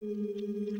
Música